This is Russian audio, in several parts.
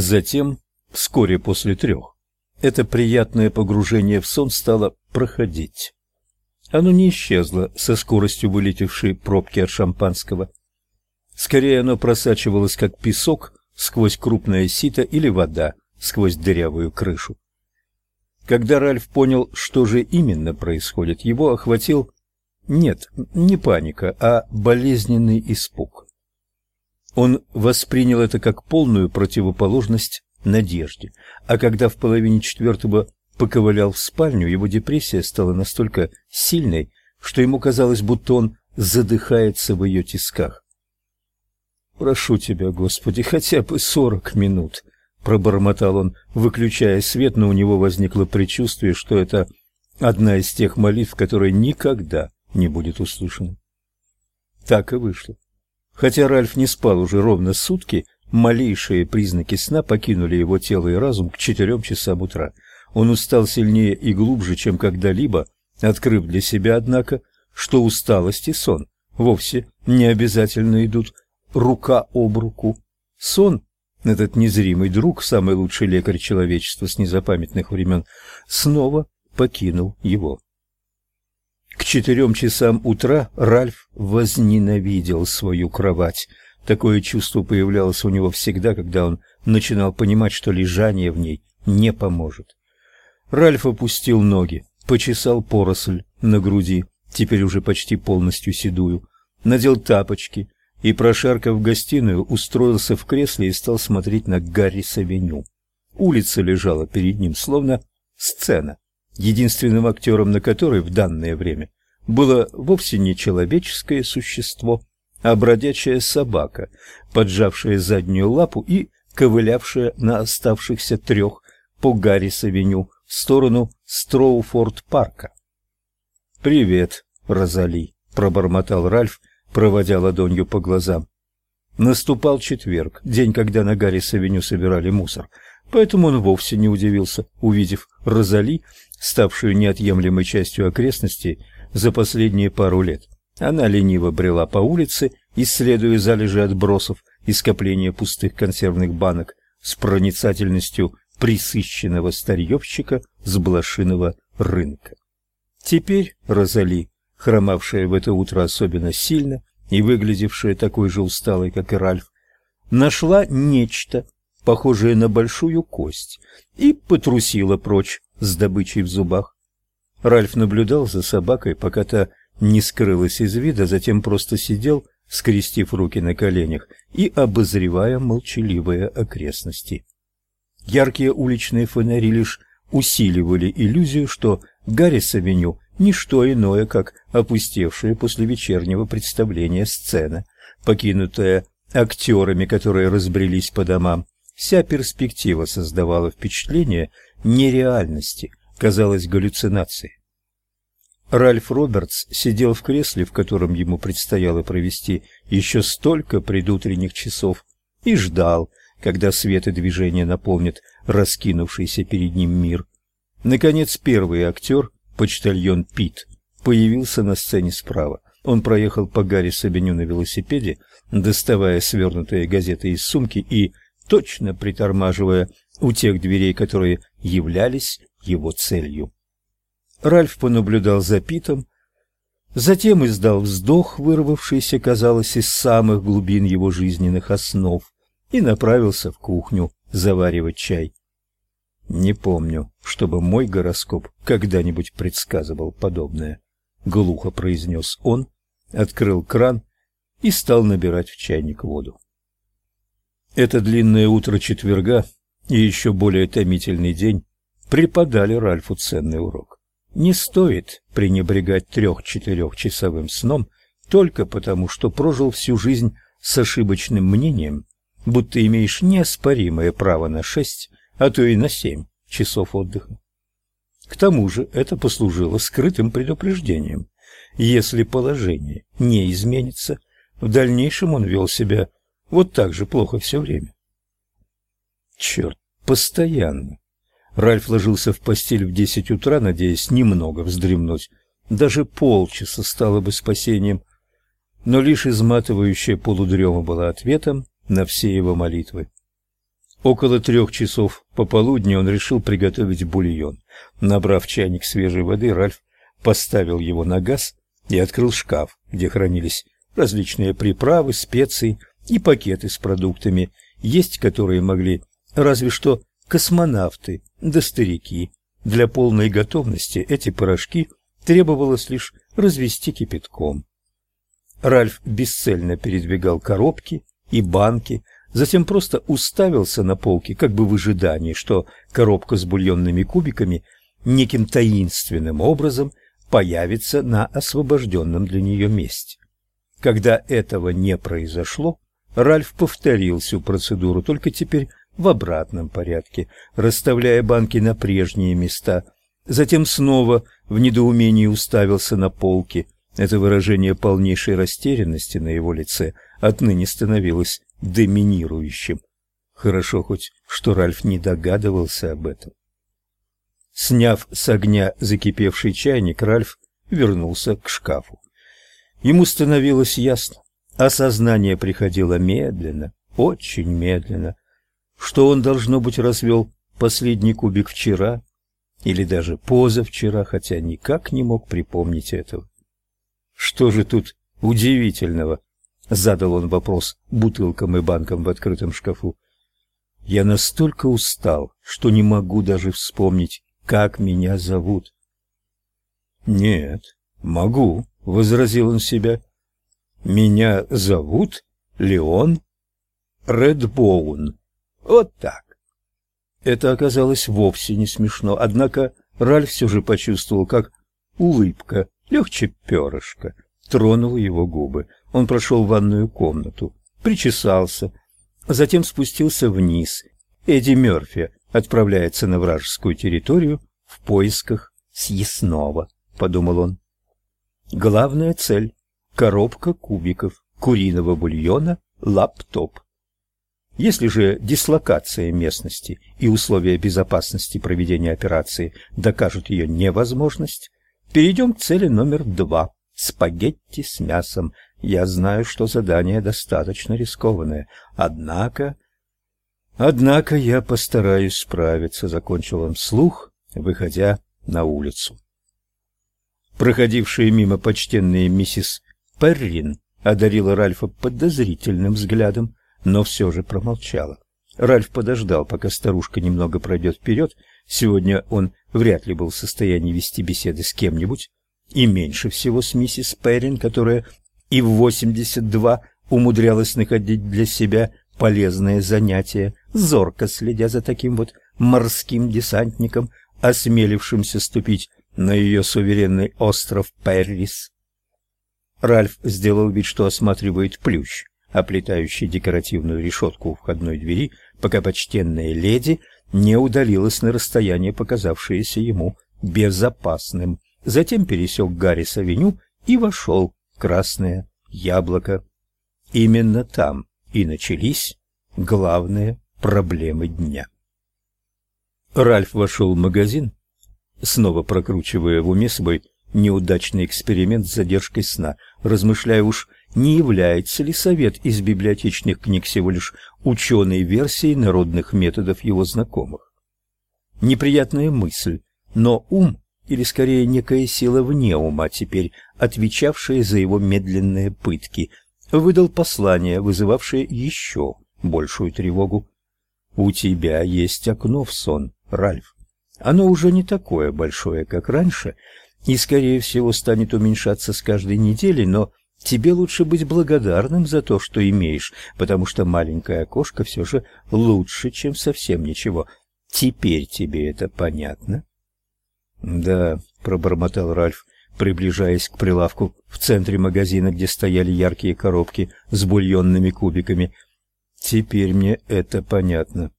Затем, вскоре после трех, это приятное погружение в сон стало проходить. Оно не исчезло со скоростью вылетевшей пробки от шампанского. Скорее оно просачивалось как песок сквозь крупное сито или вода сквозь дырявую крышу. Когда Ральф понял, что же именно происходит, его охватил нет, не паника, а болезненный испуг. Он воспринял это как полную противоположность надежде, а когда в половине четвертого поковылял в спальню, его депрессия стала настолько сильной, что ему казалось, будто он задыхается в ее тисках. Прошу тебя, Господи, хотя бы сорок минут, пробормотал он, выключая свет, но у него возникло предчувствие, что это одна из тех молитв, которые никогда не будет услышана. Так и вышло. Хотя Ральф не спал уже ровно сутки, малейшие признаки сна покинули его тело и разум к четырем часам утра. Он устал сильнее и глубже, чем когда-либо, открыв для себя, однако, что усталость и сон вовсе не обязательно идут рука об руку. Сон, этот незримый друг, самый лучший лекарь человечества с незапамятных времен, снова покинул его. К четырем часам утра Ральф возненавидел свою кровать. Такое чувство появлялось у него всегда, когда он начинал понимать, что лежание в ней не поможет. Ральф опустил ноги, почесал поросль на груди, теперь уже почти полностью седую, надел тапочки, и, прошаркав гостиную, устроился в кресле и стал смотреть на Гарри Савеню. Улица лежала перед ним, словно сцена, единственным актером на которой в данное время было вовсе не человеческое существо, а бродячая собака, поджавшая заднюю лапу и ковылявшая на оставшихся трех по Гаррис-авеню в сторону Строуфорд-парка. «Привет, Розали», — пробормотал Ральф, проводя ладонью по глазам. Наступал четверг, день, когда на Гаррис-авеню собирали мусор, поэтому он вовсе не удивился, увидев Розали, ставшую неотъемлемой частью окрестностей за последние пару лет. Она лениво брела по улице, исследуя залежи отбросов и скопления пустых консервных банок с проницательностью присыщенного старьевщика с блошиного рынка. Теперь Розали хромавшая в это утро особенно сильно и выглядевшая такой же усталой, как и Ральф, нашла нечто, похожее на большую кость, и потрусила прочь с добычей в зубах. Ральф наблюдал за собакой, пока та не скрылась из вида, затем просто сидел, скрестив руки на коленях и обозревая молчаливые окрестности. Яркие уличные фонари лишь усиливали иллюзию, что Гаррис-авеню не что иное, как опустевшая после вечернего представления сцена, покинутая актерами, которые разбрелись по домам. Вся перспектива создавала впечатление нереальности, казалось галлюцинацией. Ральф Робертс сидел в кресле, в котором ему предстояло провести еще столько предутренних часов, и ждал, когда свет и движение наполнят раскинувшийся перед ним мир. Наконец, первый актер почтальон Пит появился на сцене справа. Он проехал по Гарри Сабиню на велосипеде, доставая свернутые газеты из сумки и точно притормаживая у тех дверей, которые являлись его целью. Ральф понаблюдал за Питом, затем издал вздох, вырвавшийся, казалось, из самых глубин его жизненных основ, и направился в кухню заваривать чай. Не помню, чтобы мой гороскоп когда-нибудь предсказывал подобное, глухо произнес он, открыл кран и стал набирать в чайник воду. Это длинное утро четверга и еще более томительный день преподали Ральфу ценный урок. Не стоит пренебрегать трех-четырехчасовым сном только потому, что прожил всю жизнь с ошибочным мнением, будто имеешь неоспоримое право на шесть а то и на семь часов отдыха. К тому же это послужило скрытым предупреждением. Если положение не изменится, в дальнейшем он вел себя вот так же плохо все время. Черт, постоянно. Ральф ложился в постель в десять утра, надеясь немного вздремнуть. Даже полчаса стало бы спасением. Но лишь изматывающая полудрема была ответом на все его молитвы. Около трех часов пополудни он решил приготовить бульон. Набрав чайник свежей воды, Ральф поставил его на газ и открыл шкаф, где хранились различные приправы, специи и пакеты с продуктами, есть которые могли разве что космонавты да старики. Для полной готовности эти порошки требовалось лишь развести кипятком. Ральф бесцельно передвигал коробки и банки, затем просто уставился на полке, как бы в ожидании, что коробка с бульонными кубиками неким таинственным образом появится на освобожденном для нее месте. Когда этого не произошло, Ральф повторил всю процедуру, только теперь в обратном порядке, расставляя банки на прежние места. Затем снова в недоумении уставился на полки. Это выражение полнейшей растерянности на его лице отныне становилось доминирующим. Хорошо хоть, что Ральф не догадывался об этом. Сняв с огня закипевший чайник, Ральф вернулся к шкафу. Ему становилось ясно, осознание приходило медленно, очень медленно, что он, должно быть, развел последний кубик вчера или даже позавчера, хотя никак не мог припомнить этого. Что же тут удивительного? Задал он вопрос бутылкам и банкам в открытом шкафу. Я настолько устал, что не могу даже вспомнить, как меня зовут. Нет, могу, возразил он себя. Меня зовут Леон Редбоун. Вот так. Это оказалось вовсе не смешно, однако Ральф все же почувствовал, как улыбка, легче перышка, тронула его губы. Он прошел в ванную комнату, причесался, затем спустился вниз. Эдди Мёрфи отправляется на вражескую территорию в поисках съестного, подумал он. Главная цель коробка кубиков куриного бульона лаптоп. Если же дислокация местности и условия безопасности проведения операции докажут ее невозможность, перейдем к цели номер два – спагетти с мясом. Я знаю, что задание достаточно рискованное, однако... Однако я постараюсь справиться, закончил он вслух, выходя на улицу. Проходившая мимо почтенная миссис Перрин одарила Ральфа подозрительным взглядом но все же промолчала. Ральф подождал, пока старушка немного пройдет вперед. Сегодня он вряд ли был в состоянии вести беседы с кем-нибудь, и меньше всего с миссис Перрин, которая и в 82 умудрялась находить для себя полезное занятие, зорко следя за таким вот морским десантником, осмелившимся ступить на ее суверенный остров Перрис. Ральф сделал вид, что осматривает плющ, оплетающий декоративную решетку у входной двери, пока почтенная леди не удалилась на расстояние, показавшееся ему безопасным. Затем пересек Гаррис-авеню и вошел в Красное Яблоко. Именно там и начались главные проблемы дня. Ральф вошел в магазин, снова прокручивая в уме свой неудачный эксперимент с задержкой сна, размышляя уж, не является ли совет из библиотечных книг всего лишь ученой версией народных методов его знакомых. Неприятная мысль, но ум, или скорее некая сила вне ума, теперь отвечавшая за его медленные пытки, выдал послание, вызывавшее еще большую тревогу. «У тебя есть окно в сон, Ральф. Оно уже не такое большое, как раньше, и, скорее всего, станет уменьшаться с каждой неделей, но Тебе лучше быть благодарным за то, что имеешь, потому что маленькое окошко все же лучше, чем совсем ничего. Теперь тебе это понятно? Да, пробормотал Ральф, приближаясь к прилавку в центре магазина, где стояли яркие коробки с бульонными кубиками. Теперь мне это понятно.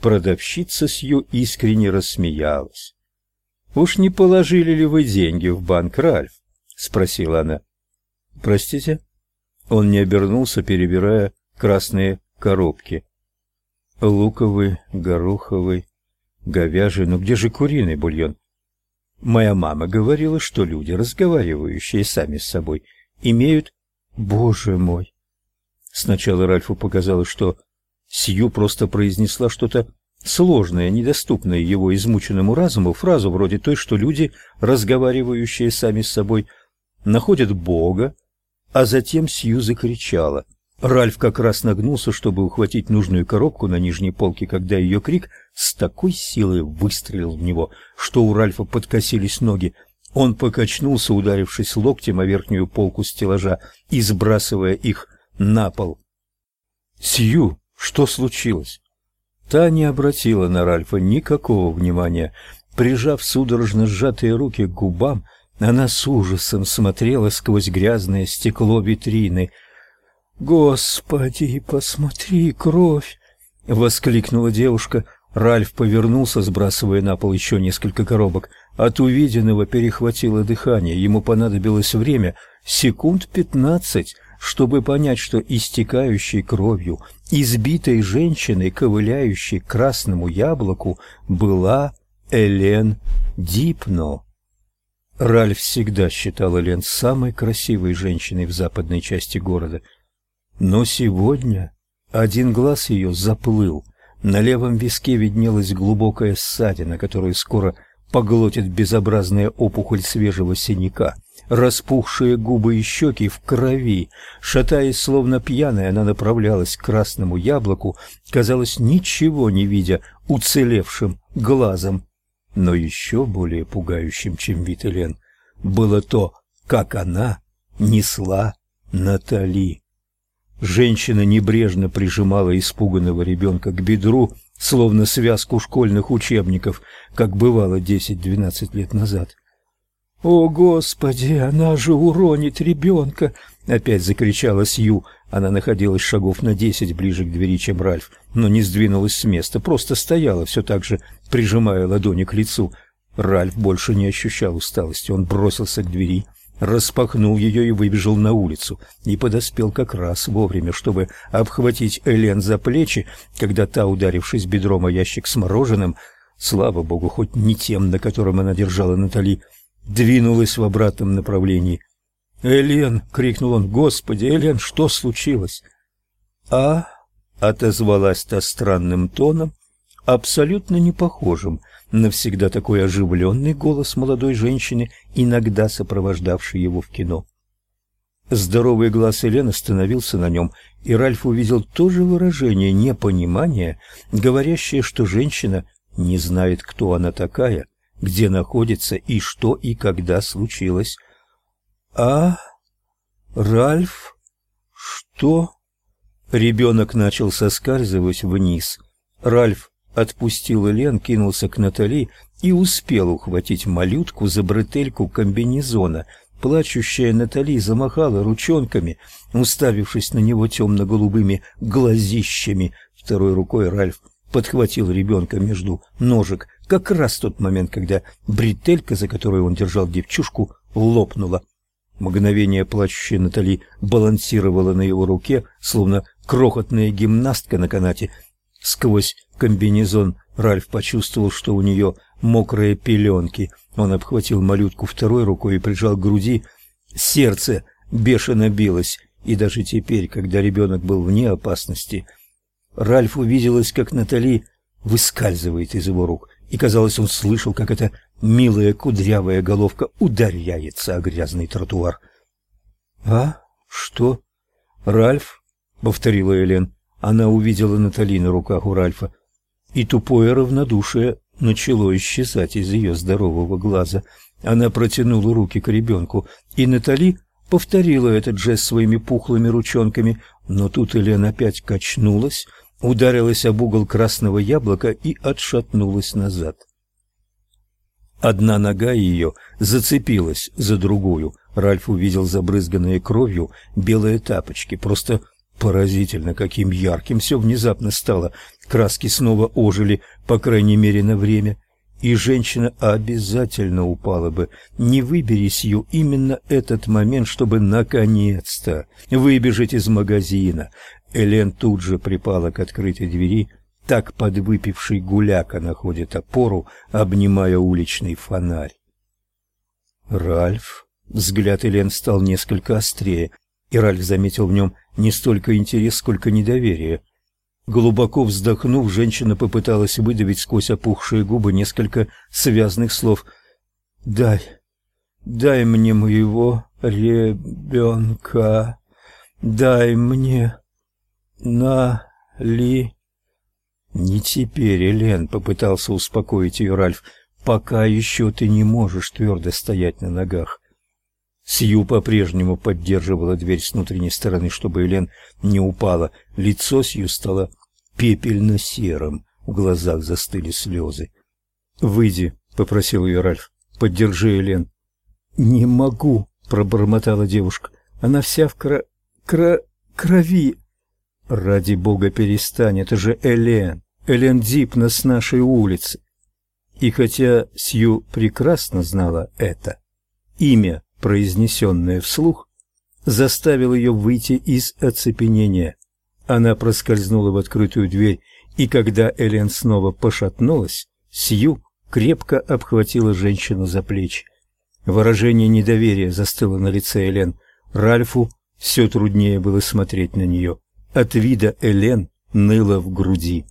Продавщица Сью искренне рассмеялась. Уж не положили ли вы деньги в банк, Ральф? спросила она. Простите? Он не обернулся, перебирая красные коробки. Луковый, гороховый, говяжий, но где же куриный бульон? Моя мама говорила, что люди, разговаривающие сами с собой, имеют... Боже мой! Сначала Ральфу показалось, что Сью просто произнесла что-то сложное, недоступное его измученному разуму, фразу вроде той, что люди, разговаривающие сами с собой, находят Бога, а затем Сью закричала. Ральф как раз нагнулся, чтобы ухватить нужную коробку на нижней полке, когда ее крик с такой силой выстрелил в него, что у Ральфа подкосились ноги. Он покачнулся, ударившись локтем о верхнюю полку стеллажа и сбрасывая их на пол. «Сью, что случилось?» Та не обратила на Ральфа никакого внимания. Прижав судорожно сжатые руки к губам, она с ужасом смотрела сквозь грязное стекло витрины. «Господи, посмотри, кровь!» — воскликнула девушка. Ральф повернулся, сбрасывая на пол еще несколько коробок. От увиденного перехватило дыхание. Ему понадобилось время, секунд пятнадцать, чтобы понять, что истекающей кровью, избитой женщиной, ковыляющей к красному яблоку, была Элен Дипно. Ральф всегда считал Элен самой красивой женщиной в западной части города. Но сегодня один глаз ее заплыл. На левом виске виднелась глубокая ссадина, которую скоро поглотит безобразная опухоль свежего синяка. Распухшие губы и щеки в крови. Шатаясь, словно пьяная, она направлялась к красному яблоку, казалось, ничего не видя уцелевшим глазом. Но еще более пугающим, чем вид Элен, было то, как она несла Натали. Женщина небрежно прижимала испуганного ребенка к бедру, словно связку школьных учебников, как бывало десять-двенадцать лет назад. «О, Господи, она же уронит ребенка!» — опять закричала Сью. Она находилась шагов на десять ближе к двери, чем Ральф, но не сдвинулась с места, просто стояла, все так же прижимая ладони к лицу. Ральф больше не ощущал усталости. Он бросился к двери, распахнул ее и выбежал на улицу, и подоспел как раз вовремя, чтобы обхватить Элен за плечи, когда та, ударившись бедром о ящик с мороженым, слава богу, хоть не тем, на котором она держала Натали, двинулась в обратном направлении. «Элен!» — крикнул он. «Господи, Элен, что случилось?» «А?» — отозвалась та странным тоном, абсолютно не похожим на всегда такой оживленный голос молодой женщины, иногда сопровождавшей его в кино. Здоровый глаз Элен остановился на нем, и Ральф увидел то же выражение непонимания, говорящее, что женщина не знает, кто она такая, где находится и что и когда случилось. А Ральф что? Ребенок начал соскальзывать вниз. Ральф отпустил Элен, кинулся к Натали и успел ухватить малютку за бретельку комбинезона. Плачущая Натали замахала ручонками, уставившись на него темно-голубыми глазищами. Второй рукой Ральф подхватил ребенка между ножек, как раз тот момент, когда бретелька, за которую он держал девчушку, лопнула. Мгновение плачущая Натали балансировала на его руке, словно крохотная гимнастка на канате. Сквозь комбинезон Ральф почувствовал, что у нее мокрые пеленки. Он обхватил малютку второй рукой и прижал к груди. Сердце бешено билось, и даже теперь, когда ребенок был вне опасности, Ральф увиделось, как Натали выскальзывает из его рук и, казалось, он слышал, как эта милая кудрявая головка ударяется о грязный тротуар. «А? Что? Ральф?» — повторила Элен. Она увидела Натали на руках у Ральфа, и тупое равнодушие начало исчезать из ее здорового глаза. Она протянула руки к ребенку, и Натали повторила этот жест своими пухлыми ручонками, но тут Элен опять качнулась, ударилась об угол красного яблока и отшатнулась назад. Одна нога ее зацепилась за другую. Ральф увидел забрызганные кровью белые тапочки. Просто поразительно, каким ярким все внезапно стало. Краски снова ожили, по крайней мере, на время. И женщина обязательно упала бы. Не выберись ее именно этот момент, чтобы наконец-то выбежать из магазина, Элен тут же припала к открытой двери, так подвыпивший гуляка находит опору, обнимая уличный фонарь. Ральф, взгляд Элен стал несколько острее, и Ральф заметил в нем не столько интерес, сколько недоверие. Глубоко вздохнув, женщина попыталась выдавить сквозь опухшие губы несколько связных слов. «Дай, дай мне моего ребенка, дай мне на ли...» «Не теперь, Элен», — попытался успокоить ее Ральф, — «пока еще ты не можешь твердо стоять на ногах. Сью по-прежнему поддерживала дверь с внутренней стороны, чтобы Элен не упала. Лицо Сью стало пепельно-серым, в глазах застыли слезы. «Выйди», — попросил ее Ральф, — «поддержи Элен». «Не могу», — пробормотала девушка. «Она вся в кро... кро... крови». «Ради бога, перестань, это же Элен, Элен Дипна с нашей улицы». И хотя Сью прекрасно знала это, имя произнесенное вслух, заставил ее выйти из оцепенения. Она проскользнула в открытую дверь, и когда Элен снова пошатнулась, Сью крепко обхватила женщину за плечи. Выражение недоверия застыло на лице Элен. Ральфу все труднее было смотреть на нее. От вида Элен ныло в груди.